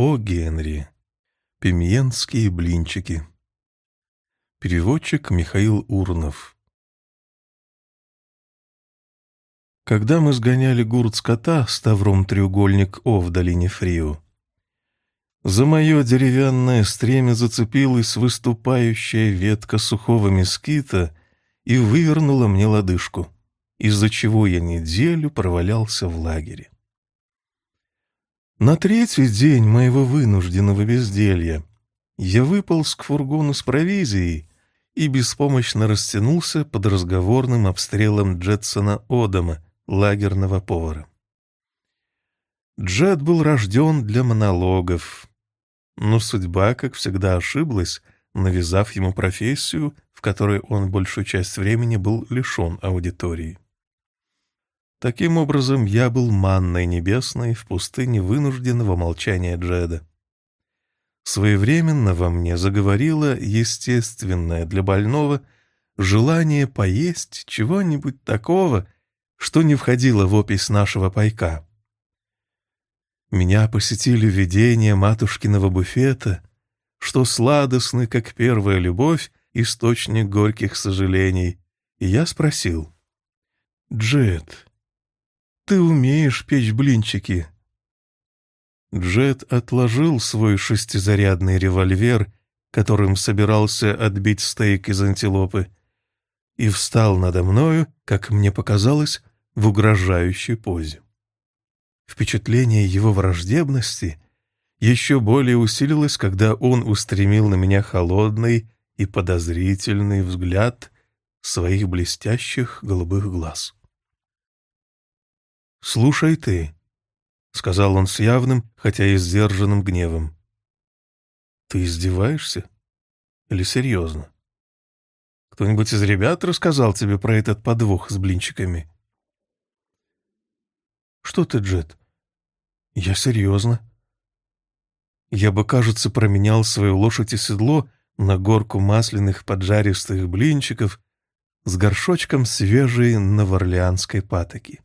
О. Генри. Пимьенские блинчики. Переводчик Михаил Урнов. Когда мы сгоняли гурт скота с тавром треугольник О в долине Фрио, за мое деревянное стремя зацепилась выступающая ветка сухого мескита и вывернула мне лодыжку, из-за чего я неделю провалялся в лагере. На третий день моего вынужденного безделья я выполз к фургону с провизией и беспомощно растянулся под разговорным обстрелом Джетсона Одама, лагерного повара. Джет был рожден для монологов, но судьба, как всегда, ошиблась, навязав ему профессию, в которой он большую часть времени был лишен аудитории. Таким образом, я был манной небесной в пустыне вынужденного молчания Джеда. Своевременно во мне заговорило естественное для больного желание поесть чего-нибудь такого, что не входило в опись нашего пайка. Меня посетили видения матушкиного буфета, что сладостный, как первая любовь, источник горьких сожалений, и я спросил, «Джет, ты умеешь печь блинчики?» Джет отложил свой шестизарядный револьвер, которым собирался отбить стейк из антилопы, и встал надо мною, как мне показалось, в угрожающей позе. Впечатление его враждебности еще более усилилось, когда он устремил на меня холодный и подозрительный взгляд своих блестящих голубых глаз. «Слушай ты», — сказал он с явным, хотя и сдержанным гневом. «Ты издеваешься? Или серьезно? Кто-нибудь из ребят рассказал тебе про этот подвох с блинчиками?» «Что ты, Джет?» «Я серьезно». Я бы, кажется, променял свою лошадь и седло на горку масляных поджаристых блинчиков с горшочком свежей новоорлеанской патоки.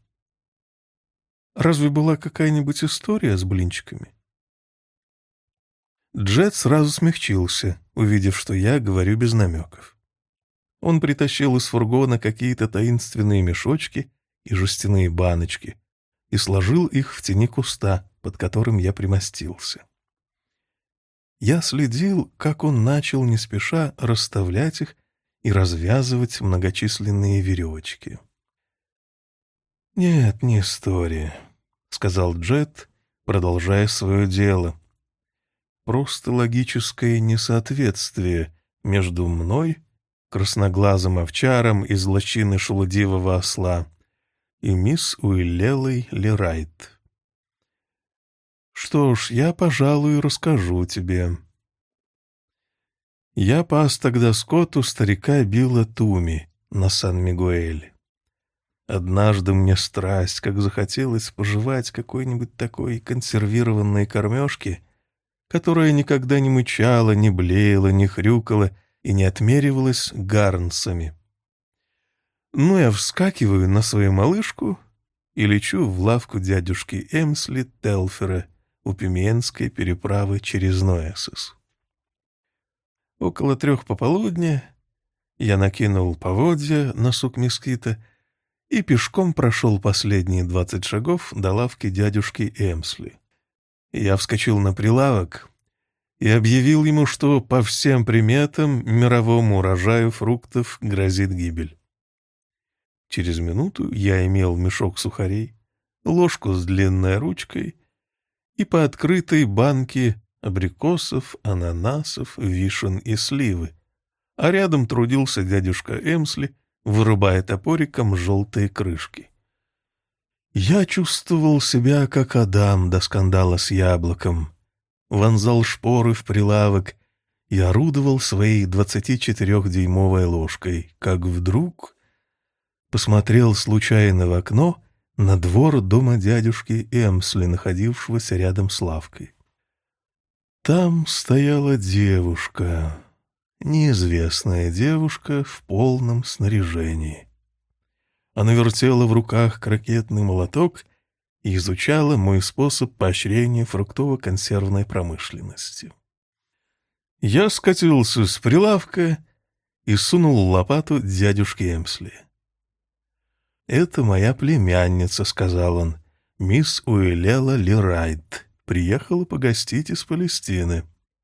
Разве была какая-нибудь история с блинчиками? Джет сразу смягчился, увидев, что я говорю без намеков. Он притащил из фургона какие-то таинственные мешочки и жестяные баночки, и сложил их в тени куста, под которым я примостился. Я следил, как он начал не спеша расставлять их и развязывать многочисленные веревочки. «Нет, не история», — сказал Джет, продолжая свое дело. «Просто логическое несоответствие между мной, красноглазым овчаром из лощины шелудивого осла, и мисс Уиллелой Лерайт. Что ж, я, пожалуй, расскажу тебе. Я пас тогда скоту старика Билла Туми на Сан-Мигуэль. Однажды мне страсть, как захотелось пожевать какой-нибудь такой консервированной кормежки, которая никогда не мычала, не блеяла, не хрюкала и не отмеривалась гарнцами. Ну, я вскакиваю на свою малышку и лечу в лавку дядюшки Эмсли Телфера у Пименской переправы через Ноэсос. Около трех пополудня я накинул поводья на сук мескита и пешком прошел последние двадцать шагов до лавки дядюшки Эмсли. Я вскочил на прилавок и объявил ему, что по всем приметам мировому урожаю фруктов грозит гибель. Через минуту я имел мешок сухарей, ложку с длинной ручкой и по открытой банке абрикосов, ананасов, вишен и сливы, а рядом трудился дядюшка Эмсли, вырубая топориком желтые крышки. Я чувствовал себя, как Адам до скандала с яблоком, вонзал шпоры в прилавок и орудовал своей двадцати четырехдюймовой ложкой, как вдруг посмотрел случайно в окно на двор дома дядюшки Эмсли, находившегося рядом с лавкой. Там стояла девушка, неизвестная девушка в полном снаряжении. Она вертела в руках крокетный молоток и изучала мой способ поощрения фруктово-консервной промышленности. Я скатился с прилавка и сунул лопату дядюшке Эмсли. «Это моя племянница», — сказал он, — «мисс Уэлела Лерайт. Приехала погостить из Палестины.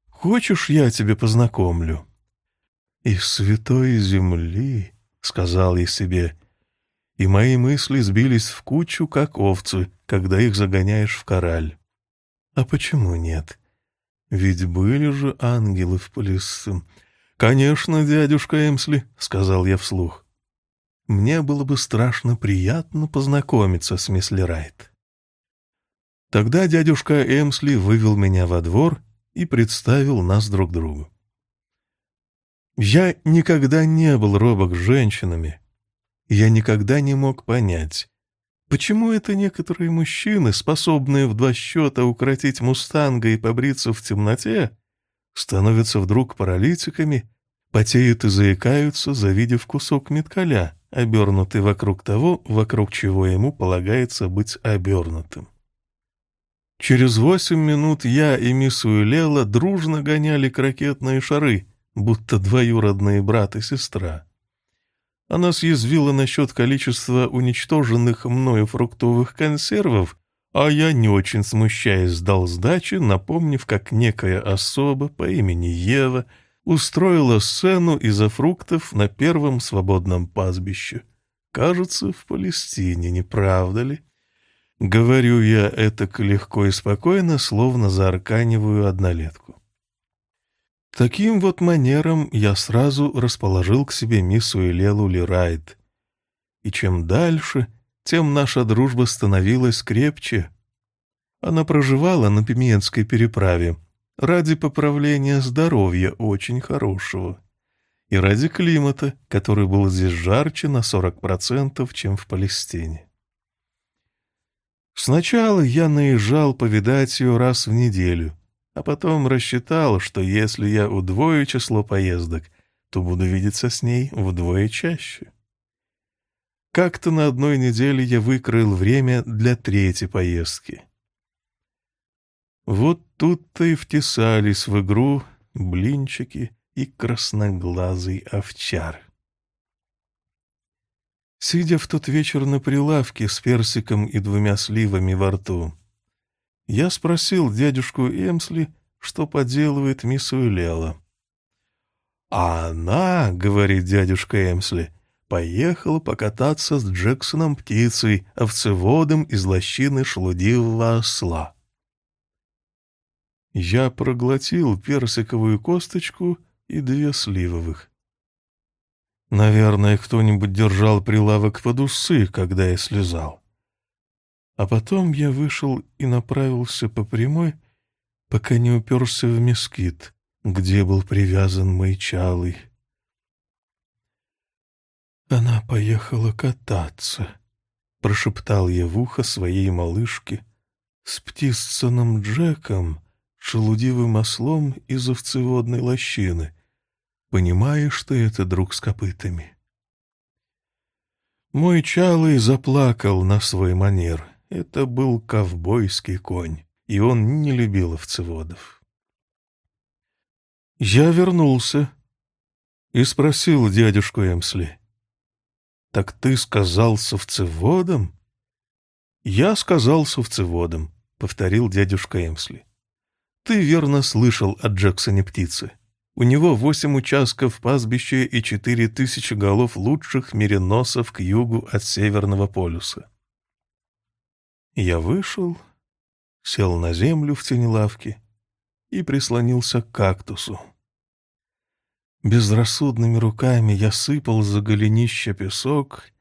Хочешь, я тебе познакомлю?» «Из святой земли», — сказал я себе, — и мои мысли сбились в кучу, как овцы, когда их загоняешь в кораль. А почему нет? Ведь были же ангелы в Палестине. «Конечно, дядюшка Эмсли», — сказал я вслух. Мне было бы страшно приятно познакомиться с мисс Лерайт. Тогда дядюшка Эмсли вывел меня во двор и представил нас друг другу. Я никогда не был робок с женщинами. Я никогда не мог понять, почему это некоторые мужчины, способные в два счета укротить мустанга и побриться в темноте, становятся вдруг паралитиками, потеют и заикаются, завидев кусок меткаля — обернутый вокруг того, вокруг чего ему полагается быть обернутым. Через восемь минут я и мисс Уэлела дружно гоняли крокетные шары, будто двоюродные брат и сестра. Она съязвила насчет количества уничтоженных мною фруктовых консервов, а я, не очень смущаясь, дал сдачи, напомнив, как некая особа по имени Ева — устроила сцену из-за фруктов на первом свободном пастбище. Кажется, в Палестине, не правда ли? Говорю я это легко и спокойно, словно заарканиваю однолетку. Таким вот манером я сразу расположил к себе миссу Элелу Лирайт. И чем дальше, тем наша дружба становилась крепче. Она проживала на Пименской переправе — ради поправления здоровья очень хорошего и ради климата, который был здесь жарче на 40%, чем в Палестине. Сначала я наезжал повидать ее раз в неделю, а потом рассчитал, что если я удвою число поездок, то буду видеться с ней вдвое чаще. Как-то на одной неделе я выкроил время для третьей поездки — вот тут-то и втесались в игру блинчики и красноглазый овчар. Сидя в тот вечер на прилавке с персиком и двумя сливами во рту, я спросил дядюшку Эмсли, что поделывает мисс Уиллела. «А она, — говорит дядюшка Эмсли, — поехала покататься с Джексоном птицей, овцеводом из лощины шлудивого осла». Я проглотил персиковую косточку и две сливовых. Наверное, кто-нибудь держал прилавок под усы, когда я слезал. А потом я вышел и направился по прямой, пока не уперся в мескит, где был привязан мой чалый. Она поехала кататься, — прошептал я в ухо своей малышке, — с птицыным Джеком — шелудивым ослом из овцеводной лощины, понимая, что это друг с копытами. Мой чалый заплакал на свой манер. Это был ковбойский конь, и он не любил овцеводов. Я вернулся и спросил дядюшку Эмсли. «Так ты сказал с овцеводом?» «Я сказал с овцеводом», — повторил дядюшка Эмсли. Ты верно слышал о Джексоне птицы. У него восемь участков пастбища и четыре тысячи голов лучших мериносов к югу от Северного полюса. Я вышел, сел на землю в тени лавки и прислонился к кактусу. Безрассудными руками я сыпал за голенище песок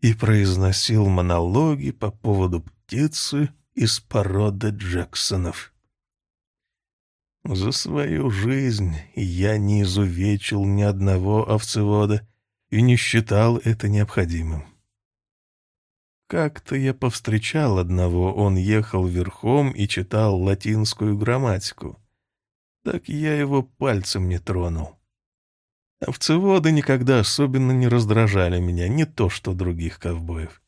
и произносил монологи по поводу птицы из породы Джексонов. За свою жизнь я не изувечил ни одного овцевода и не считал это необходимым. Как-то я повстречал одного, он ехал верхом и читал латинскую грамматику. Так я его пальцем не тронул. Овцеводы никогда особенно не раздражали меня, не то что других ковбоев.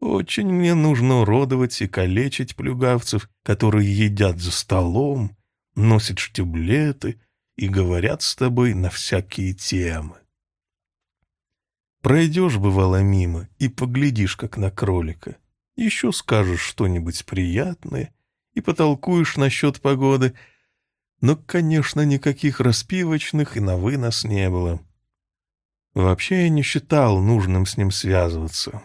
Очень мне нужно уродовать и калечить плюгавцев, которые едят за столом, носят штиблеты и говорят с тобой на всякие темы. Пройдешь, бывало, мимо и поглядишь, как на кролика. Еще скажешь что-нибудь приятное и потолкуешь насчет погоды. Но, конечно, никаких распивочных и на вынос не было. Вообще я не считал нужным с ним связываться.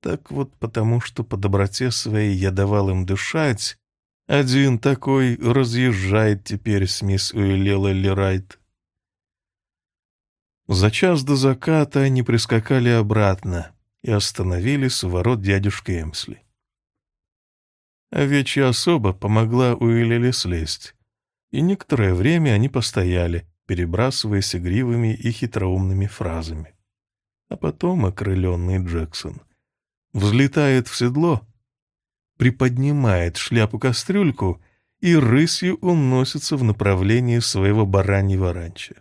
Так вот потому, что по доброте своей я давал им дышать, один такой разъезжает теперь с мисс Уэлlela Лерайт. За час до заката они прискакали обратно и остановились у ворот дядюшки Эмсли. Овечья особа помогла Уиллеле слезть, и некоторое время они постояли, перебрасываясь игривыми и хитроумными фразами. А потом окрыленный Джексон взлетает в седло, приподнимает шляпу-кастрюльку и рысью уносится в направлении своего бараньего ранчо.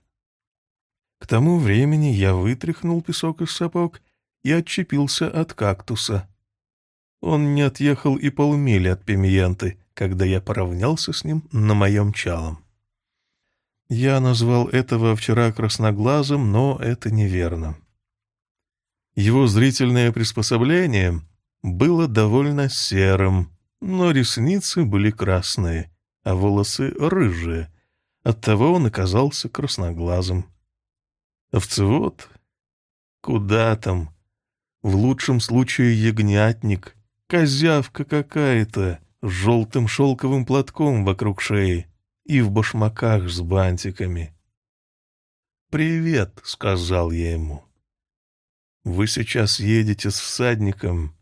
К тому времени я вытряхнул песок из сапог и отчепился от кактуса. Он не отъехал и полмили от пимиенты, когда я поравнялся с ним на моем чалом. Я назвал этого вчера красноглазым, но это неверно. Его зрительное приспособление было довольно серым, но ресницы были красные, а волосы рыжие. Оттого он оказался красноглазым. Овцевод? Куда там? В лучшем случае ягнятник, козявка какая-то, с желтым шелковым платком вокруг шеи и в башмаках с бантиками. «Привет», — сказал я ему. «Вы сейчас едете с всадником,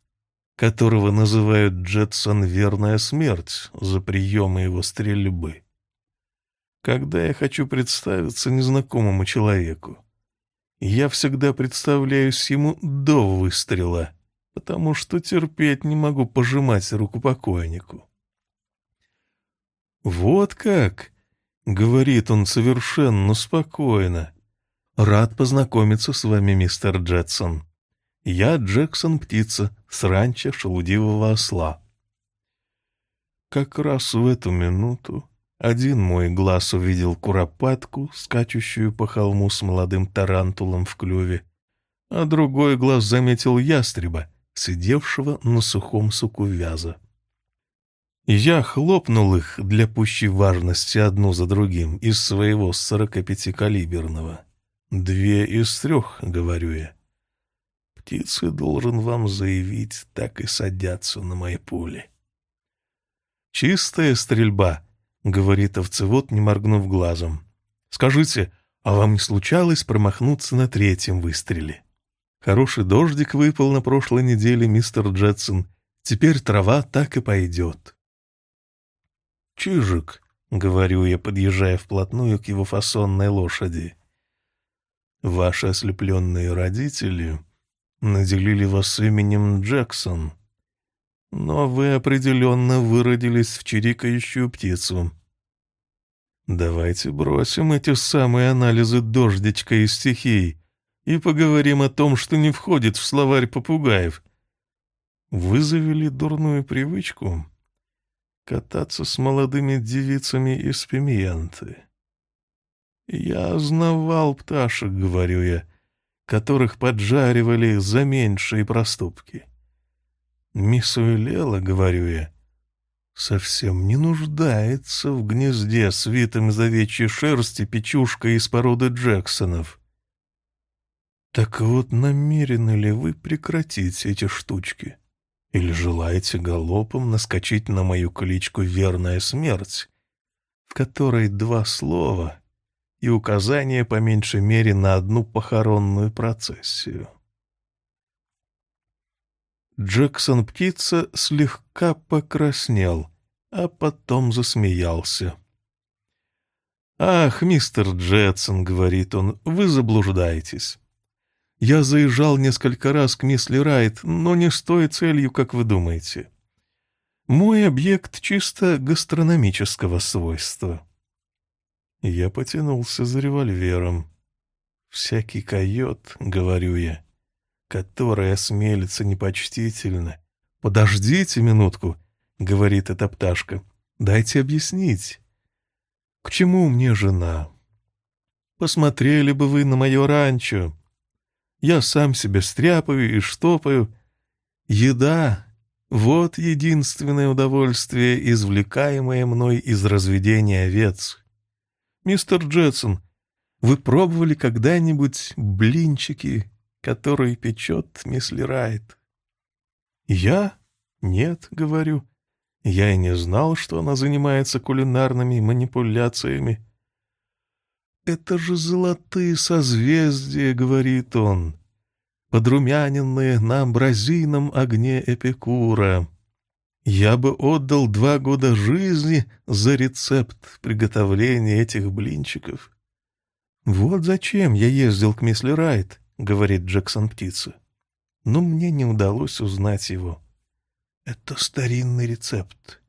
которого называют Джетсон «Верная смерть» за приемы его стрельбы. Когда я хочу представиться незнакомому человеку, я всегда представляюсь ему до выстрела, потому что терпеть не могу пожимать руку покойнику. «Вот как!» — говорит он совершенно спокойно. «Рад познакомиться с вами, мистер Джетсон. Я Джексон-птица с ранчо шелудивого осла». Как раз в эту минуту один мой глаз увидел куропатку, скачущую по холму с молодым тарантулом в клюве, а другой глаз заметил ястреба, сидевшего на сухом суку вяза. Я хлопнул их для пущей важности одну за другим из своего 45-калиберного. «Две из трех», — говорю я. «Птицы, должен вам заявить, так и садятся на мои пули». «Чистая стрельба», — говорит овцевод, не моргнув глазом. «Скажите, а вам не случалось промахнуться на третьем выстреле? Хороший дождик выпал на прошлой неделе, мистер Джетсон. Теперь трава так и пойдет». «Чижик», — говорю я, подъезжая вплотную к его фасонной лошади. «Ваши ослепленные родители наделили вас именем Джексон» но вы определенно выродились в чирикающую птицу. Давайте бросим эти самые анализы дождичка и стихий и поговорим о том, что не входит в словарь попугаев. Вы завели дурную привычку кататься с молодыми девицами из пимиенты. Я знавал пташек, говорю я, которых поджаривали за меньшие проступки. Мисс Уэлела, говорю я, совсем не нуждается в гнезде, свитом из овечьей шерсти печушка из породы Джексонов. Так вот, намерены ли вы прекратить эти штучки? Или желаете галопом наскочить на мою кличку «Верная смерть», в которой два слова и указание по меньшей мере на одну похоронную процессию? Джексон-птица слегка покраснел, а потом засмеялся. «Ах, мистер Джетсон», — говорит он, — «вы заблуждаетесь. Я заезжал несколько раз к мисс Райт, но не с той целью, как вы думаете. Мой объект чисто гастрономического свойства». Я потянулся за револьвером. «Всякий койот», — говорю я, который осмелится непочтительно «Подождите минутку», — говорит эта пташка. «Дайте объяснить. К чему мне жена? Посмотрели бы вы на мое ранчо. Я сам себе стряпаю и штопаю. Еда — вот единственное удовольствие, извлекаемое мной из разведения овец. Мистер Джетсон, вы пробовали когда-нибудь блинчики, которые печет мисс Лирайт? Я? Нет, говорю. Я и не знал, что она занимается кулинарными манипуляциями. «Это же золотые созвездия», — говорит он, подрумяненные на амбразийном огне Эпикура. Я бы отдал два года жизни за рецепт приготовления этих блинчиков. «Вот зачем я ездил к мисс Райт», — говорит Джексон Птица. Но мне не удалось узнать его. Это старинный рецепт.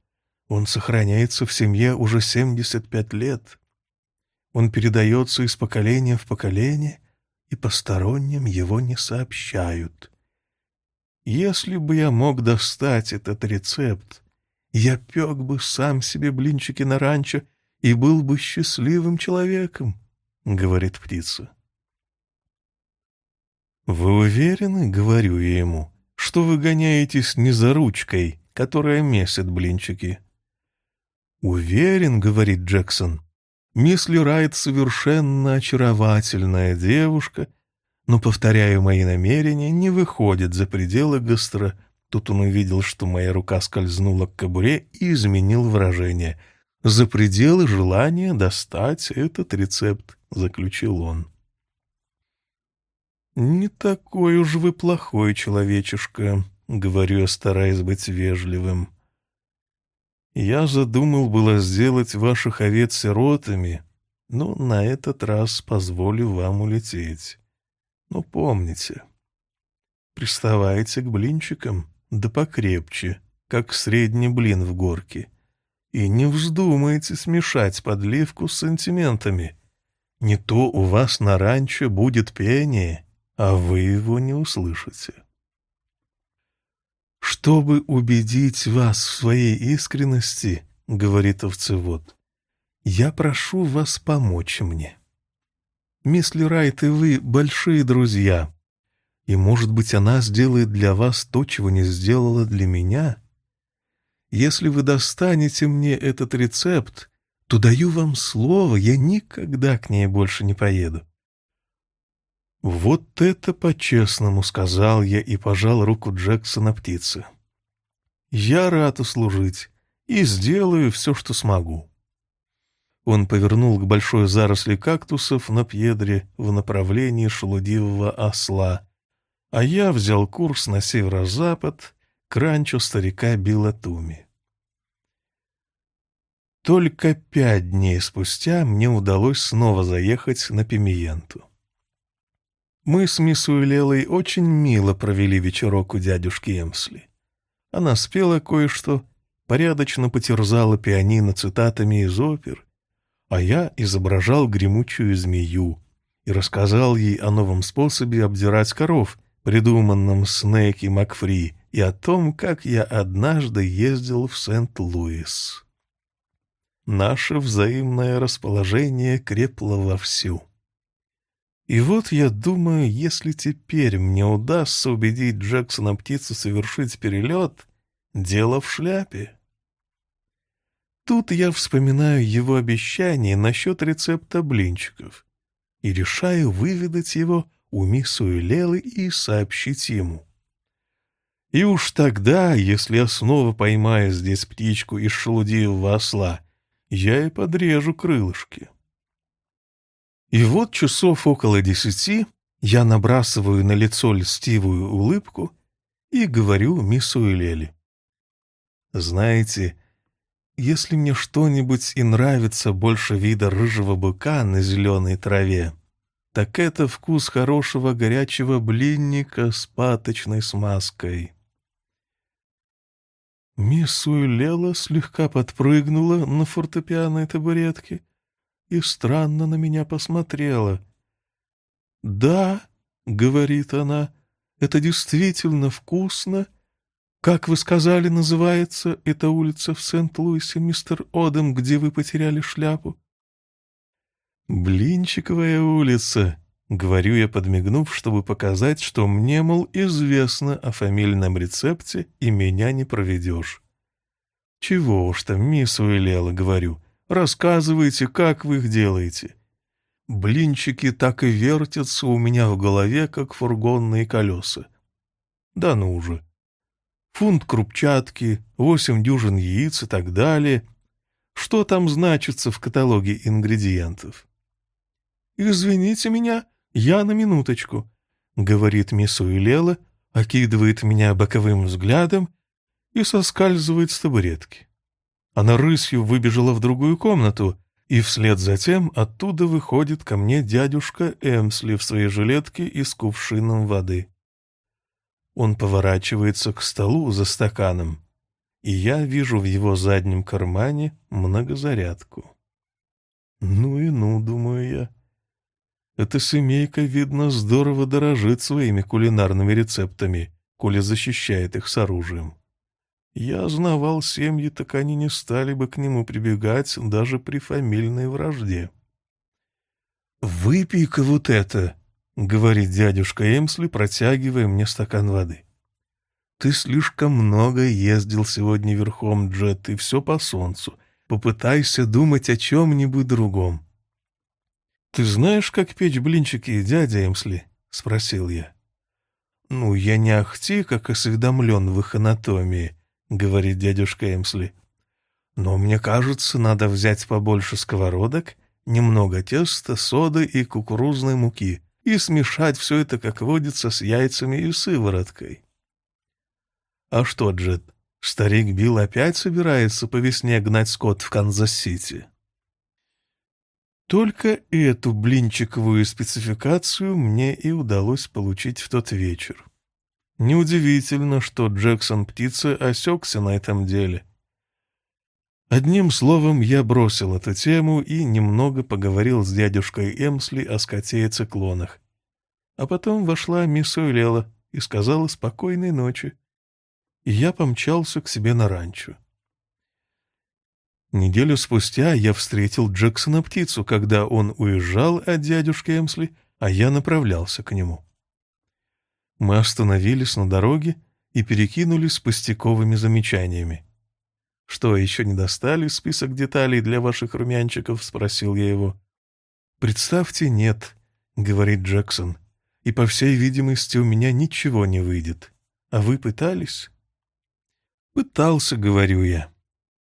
Он сохраняется в семье уже 75 лет. Он передается из поколения в поколение, и посторонним его не сообщают. Если бы я мог достать этот рецепт, я пек бы сам себе блинчики на ранчо и был бы счастливым человеком, — говорит птица. «Вы уверены, — говорю я ему, — что вы гоняетесь не за ручкой, которая месит блинчики?» «Уверен, — говорит Джексон, Мисс Лерайт совершенно очаровательная девушка, но, повторяю, мои намерения не выходят за пределы гастро. Тут он увидел, что моя рука скользнула к кобуре и изменил выражение. «За пределы желания достать этот рецепт», — заключил он. «Не такой уж вы плохой человечишка», — говорю стараясь быть вежливым. Я задумал было сделать ваших овец сиротами, но на этот раз позволю вам улететь. Но помните, приставайте к блинчикам, да покрепче, как средний блин в горке, и не вздумайте смешать подливку с сантиментами. Не то у вас на ранчо будет пение, а вы его не услышите. «Чтобы убедить вас в своей искренности, — говорит овцевод, — я прошу вас помочь мне. Мисс Лерайт и вы большие друзья, и, может быть, она сделает для вас то, чего не сделала для меня. Если вы достанете мне этот рецепт, то даю вам слово, я никогда к ней больше не поеду. «Вот это по-честному», — сказал я и пожал руку Джексона птицы. «Я рад услужить и сделаю все, что смогу». Он повернул к большой заросли кактусов на пьедре в направлении шелудивого осла, а я взял курс на северо-запад к ранчо старика Билла Туми. Только пять дней спустя мне удалось снова заехать на Пимиенту. Мы с мисс Уиллелой очень мило провели вечерок у дядюшки Эмсли. Она спела кое-что, порядочно потерзала пианино цитатами из опер, а я изображал гремучую змею и рассказал ей о новом способе обдирать коров, придуманном Снейки Макфри, и о том, как я однажды ездил в Сент-Луис. Наше взаимное расположение крепло вовсю. И вот я думаю, если теперь мне удастся убедить Джексона птицу совершить перелет, дело в шляпе. Тут я вспоминаю его обещание насчет рецепта блинчиков и решаю выведать его у мисс Уэлелы и сообщить ему. И уж тогда, если я снова поймаю здесь птичку из шелудивого осла, я и подрежу крылышки. И вот часов около десяти я набрасываю на лицо льстивую улыбку и говорю мисс Уэлели. «Знаете, если мне что-нибудь и нравится больше вида рыжего быка на зеленой траве, так это вкус хорошего горячего блинника с паточной смазкой». Мисс Уэлела слегка подпрыгнула на фортепианной табуретке и странно на меня посмотрела. «Да», — говорит она, — «это действительно вкусно, Как вы сказали, называется эта улица в Сент-Луисе, мистер Одем, где вы потеряли шляпу? Блинчиковая улица, говорю я, подмигнув, чтобы показать, что мне, мол, известно о фамильном рецепте и меня не проведешь. Чего уж там, мисс Уэлела, говорю, рассказывайте, как вы их делаете. Блинчики так и вертятся у меня в голове, как фургонные колеса. Да ну же. Фунт крупчатки, восемь дюжин яиц и так далее. Что там значится в каталоге ингредиентов? «Извините меня, я на минуточку», — говорит мисс Уилела, окидывает меня боковым взглядом и соскальзывает с табуретки. Она рысью выбежала в другую комнату, и вслед за тем оттуда выходит ко мне дядюшка Эмсли в своей жилетке и с кувшином воды. Он поворачивается к столу за стаканом, и я вижу в его заднем кармане многозарядку. Ну и ну, думаю я. Эта семейка, видно, здорово дорожит своими кулинарными рецептами, коли защищает их с оружием. Я знавал семьи, так они не стали бы к нему прибегать даже при фамильной вражде. «Выпей-ка вот это», — говорит дядюшка Эмсли, протягивая мне стакан воды. «Ты слишком много ездил сегодня верхом, Джет, и все по солнцу. Попытайся думать о чем-нибудь другом». «Ты знаешь, как печь блинчики, дядя Эмсли?» — спросил я. «Ну, я не ахти, как осведомлен в их анатомии», — говорит дядюшка Эмсли. «Но мне кажется, надо взять побольше сковородок, немного теста, соды и кукурузной муки и смешать все это, как водится, с яйцами и сывороткой». «А что, Джет, старик Билл опять собирается по весне гнать скот в Канзас-Сити?» Только эту блинчиковую спецификацию мне и удалось получить в тот вечер. Неудивительно, что Джексон Птица осекся на этом деле. Одним словом, я бросил эту тему и немного поговорил с дядюшкой Эмсли о скоте и циклонах. А потом вошла мисс Уэлела и сказала спокойной ночи. И я помчался к себе на ранчо. Неделю спустя я встретил Джексона Птицу, когда он уезжал от дядюшки Эмсли, а я направлялся к нему. Мы остановились на дороге и перекинулись пустяковыми замечаниями. «Что, еще не достали список деталей для ваших румянчиков?» — спросил я его. «Представьте, нет», — говорит Джексон, — «и, по всей видимости, у меня ничего не выйдет. А вы пытались?» «Пытался», — говорю я.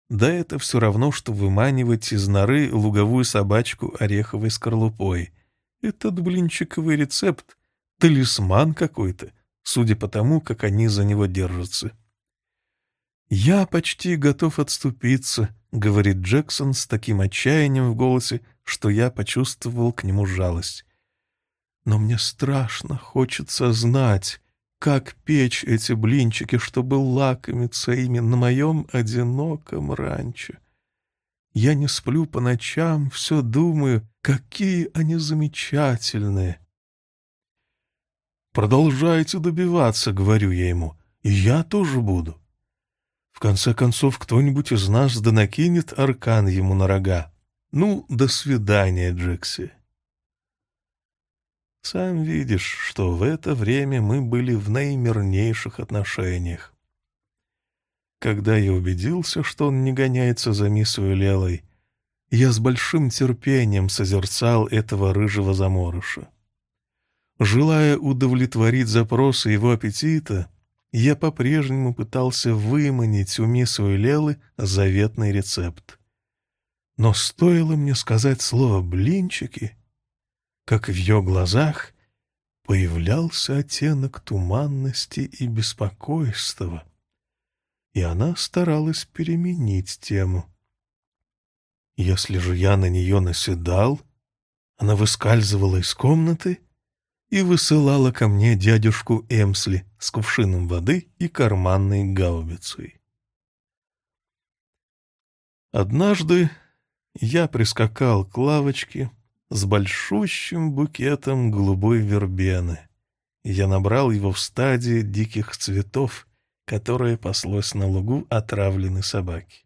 «Да это все равно, что выманивать из норы луговую собачку ореховой скорлупой. Этот блинчиковый рецепт талисман какой-то, судя по тому, как они за него держатся. «Я почти готов отступиться», — говорит Джексон с таким отчаянием в голосе, что я почувствовал к нему жалость. «Но мне страшно, хочется знать, как печь эти блинчики, чтобы лакомиться ими на моем одиноком ранчо. Я не сплю по ночам, все думаю, какие они замечательные». Продолжайте добиваться, говорю я ему, и я тоже буду. В конце концов, кто-нибудь из нас да накинет аркан ему на рога. Ну, до свидания, Джекси. Сам видишь, что в это время мы были в наимирнейших отношениях. Когда я убедился, что он не гоняется за мисс Уэлелой, я с большим терпением созерцал этого рыжего заморыша. Желая удовлетворить запросы его аппетита, я по-прежнему пытался выманить у мисс Уэлелы заветный рецепт. Но стоило мне сказать слово «блинчики», как в ее глазах появлялся оттенок туманности и беспокойства, и она старалась переменить тему. Если же я на нее наседал, она выскальзывала из комнаты и высылала ко мне дядюшку Эмсли с кувшином воды и карманной гаубицей. Однажды я прискакал к лавочке с большущим букетом голубой вербены. Я набрал его в стадии диких цветов которое паслось на лугу отравленной собаки.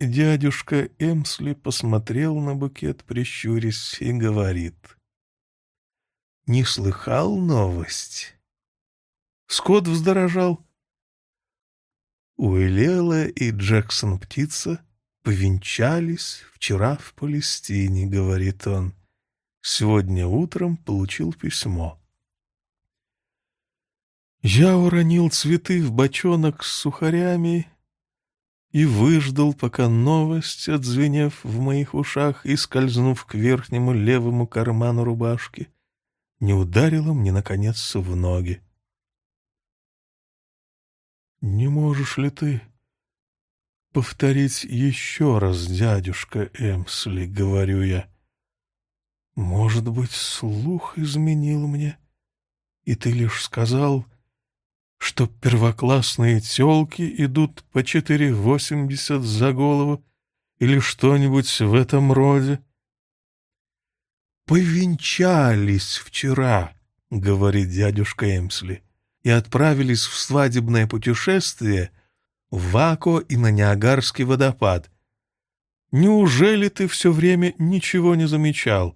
Дядюшка Эмсли посмотрел на букет, прищурясь, и говорит. «Не слыхал новость?» Скотт вздорожал. Уэлела и Джексон-птица повенчались вчера в Палестине, говорит он. Сегодня утром получил письмо. Я уронил цветы в бочонок с сухарями и выждал, пока новость, отзвенев в моих ушах и скользнув к верхнему левому карману рубашки, не ударила мне, наконец, в ноги. «Не можешь ли ты повторить еще раз, дядюшка Эмсли?» — говорю я. «Может быть, слух изменил мне, и ты лишь сказал...» что первоклассные тёлки идут по 4,80 за голову или что-нибудь в этом роде. «Повенчались вчера», — говорит дядюшка Эмсли, «и отправились в свадебное путешествие в Вако и на Ниагарский водопад. Неужели ты все время ничего не замечал?»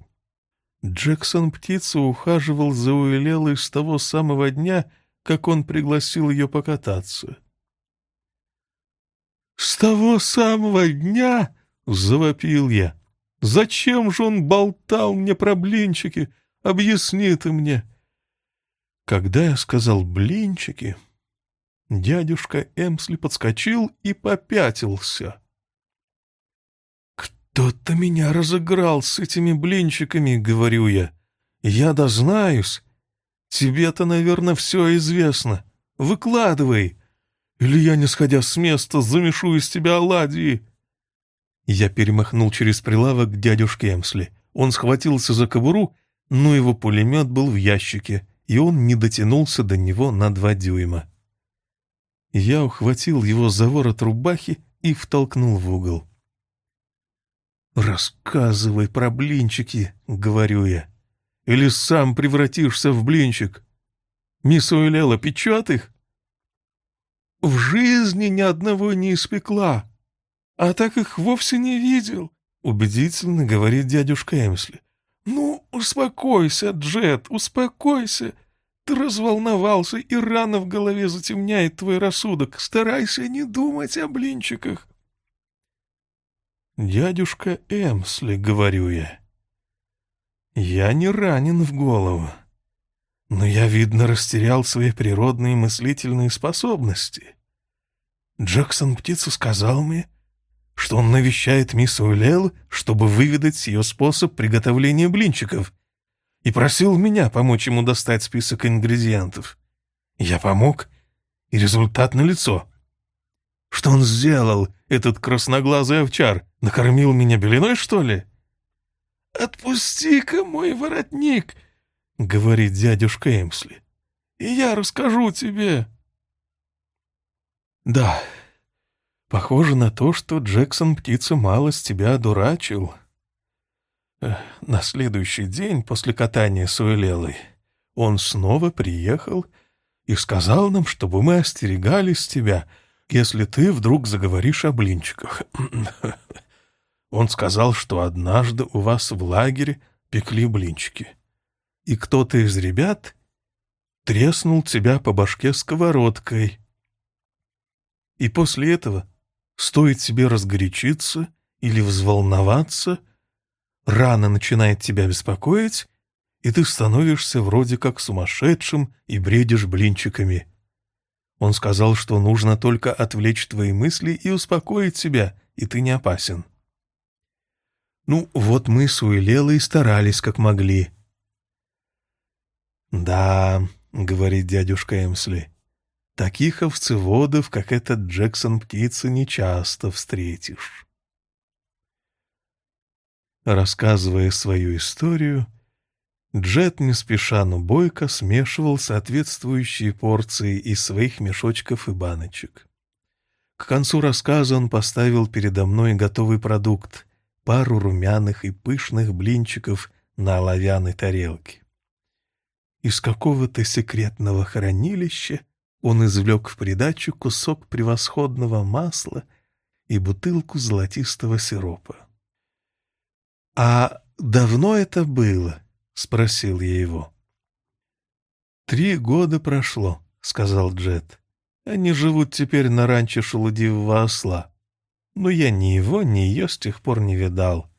Джексон Птица ухаживал за Уэлелой с того самого дня, как он пригласил ее покататься. «С того самого дня!» — завопил я. «Зачем же он болтал мне про блинчики? Объясни ты мне!» Когда я сказал «блинчики», дядюшка Эмсли подскочил и попятился. «Кто-то меня разыграл с этими блинчиками», — говорю я. «Я дознаюсь, Тебе-то, наверное, все известно. Выкладывай. Или я, не сходя с места, замешу из тебя оладьи. Я перемахнул через прилавок к дядюшке Эмсли. Он схватился за кобуру, но его пулемет был в ящике, и он не дотянулся до него на два дюйма. Я ухватил его за ворот рубахи и втолкнул в угол. «Рассказывай про блинчики», — говорю я. Или сам превратишься в блинчик? Мисс Уэлела печет их? В жизни ни одного не испекла, а так их вовсе не видел, — убедительно говорит дядюшка Эмсли. Ну, успокойся, Джет, успокойся. Ты разволновался, и рано в голове затемняет твой рассудок. Старайся не думать о блинчиках. «Дядюшка Эмсли», — говорю я, я не ранен в голову. Но я, видно, растерял свои природные мыслительные способности. Джексон Птица сказал мне, что он навещает мисс Уэлл, чтобы выведать ее способ приготовления блинчиков, и просил меня помочь ему достать список ингредиентов. Я помог, и результат налицо. Что он сделал, этот красноглазый овчар? Накормил меня белиной, что ли? «Отпусти-ка мой воротник», — говорит дядюшка Эмсли, — «и я расскажу тебе». «Да, похоже на то, что Джексон птица мало с тебя одурачил». На следующий день после катания с Уэлелой он снова приехал и сказал нам, чтобы мы остерегались тебя, если ты вдруг заговоришь о блинчиках. Он сказал, что однажды у вас в лагере пекли блинчики, и кто-то из ребят треснул тебя по башке сковородкой. И после этого стоит тебе разгорячиться или взволноваться, рана начинает тебя беспокоить, и ты становишься вроде как сумасшедшим и бредишь блинчиками. Он сказал, что нужно только отвлечь твои мысли и успокоить себя, и ты не опасен. Ну, вот мы с Уэлелой старались, как могли. «Да», — говорит дядюшка Эмсли, — «таких овцеводов, как этот Джексон птица, нечасто встретишь». Рассказывая свою историю, Джет не спеша, но бойко смешивал соответствующие порции из своих мешочков и баночек. К концу рассказа он поставил передо мной готовый продукт пару румяных и пышных блинчиков на оловянной тарелке. Из какого-то секретного хранилища Он извлек в придачу кусок превосходного масла и бутылку золотистого сиропа. «А давно это было?» — спросил я его. «Три года прошло», — сказал Джет. «Они живут теперь на ранчо шелудивого осла. Но я ни его, ни ее с тех пор не видал.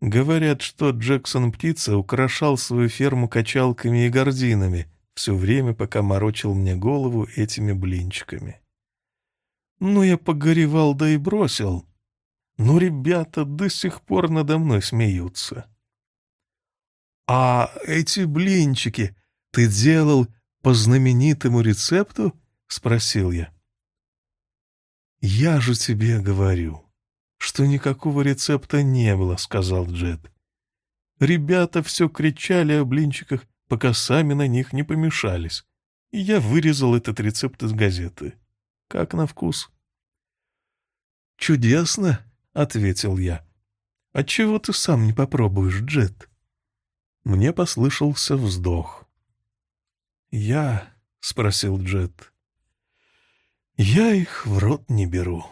Говорят, что Джексон-птица украшал свою ферму качалками и гординами все время, пока морочил мне голову этими блинчиками. Ну, я погоревал, да и бросил. Но ребята до сих пор надо мной смеются. «А эти блинчики ты делал по знаменитому рецепту?» — спросил я. «Я же тебе говорю, что никакого рецепта не было», — сказал Джет. «Ребята все кричали о блинчиках, пока сами на них не помешались, и я вырезал этот рецепт из газеты. Как на вкус?» «Чудесно», — ответил я. «Отчего ты сам не попробуешь, Джет?» Мне послышался вздох. «Я?» — спросил Джет. «Я их в рот не беру».